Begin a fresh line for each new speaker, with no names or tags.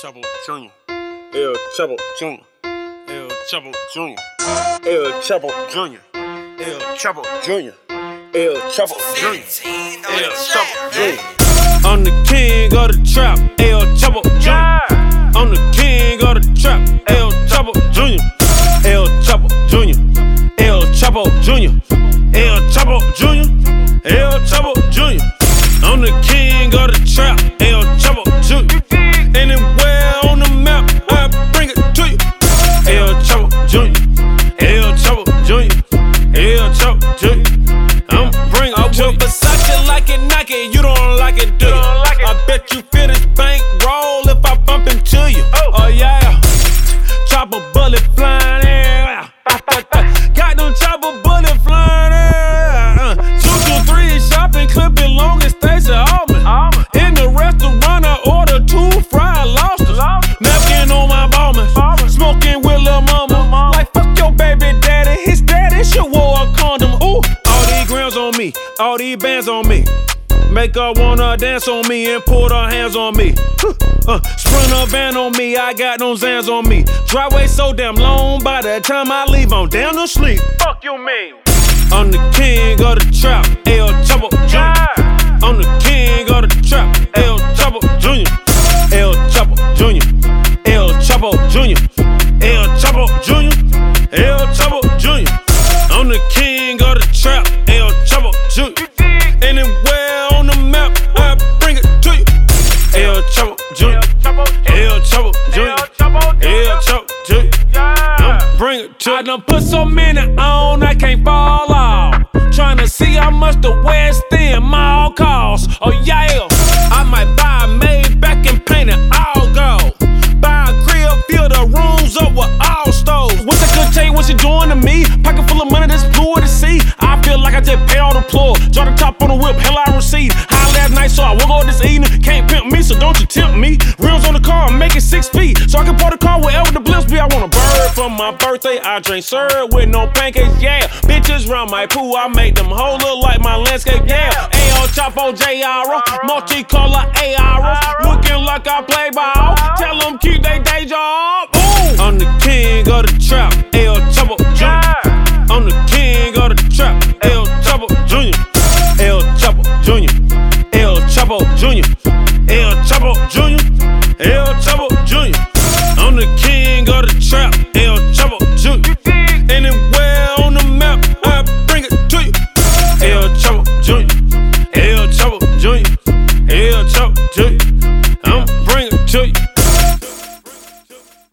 Trouble Jr. El Trouble Jr. El Trouble Jr. El Trouble Jr. El Trouble Jr. El Trouble Jr. El Trouble Jr. I'm the king of the trap, El Trouble Jr. I'm the king of the trap, El Trouble Jr. El Trouble Jr. El Trouble Jr. El Trouble Jr. El Trouble Jr. I'm the king of the trap, All these bands on me. Make her wanna dance on me and put her hands on me. Uh, a van on me, I got no Xans on me. Driveway so damn long, by the time I leave, I'm down to sleep. Fuck you mean? I'm the king of the trap, I'm bring it to you. I done put so many on, I can't fall off. Trying to see how much the West End mall costs. Oh yeah, I might buy a Maybach and paint it all gold. Buy a crib, fill the rooms up with all stoves. What's I could tell you what you doing to me? Pocket full of money that's blue to see. I feel like I just paid all the floor. Draw the top on the whip, hell I received. High last night, so I woke up this evening. Can't pimp me, so don't you tempt me. Rims on the car, make it six feet. So I can park the car wherever the blips be. I want for my birthday. I drink syrup with no pancakes, yeah. Bitches round my pool, I make them whole look like my landscape, yeah. El Chapo JR, multicolor AR, looking like I play ball. Tell them keep they day job.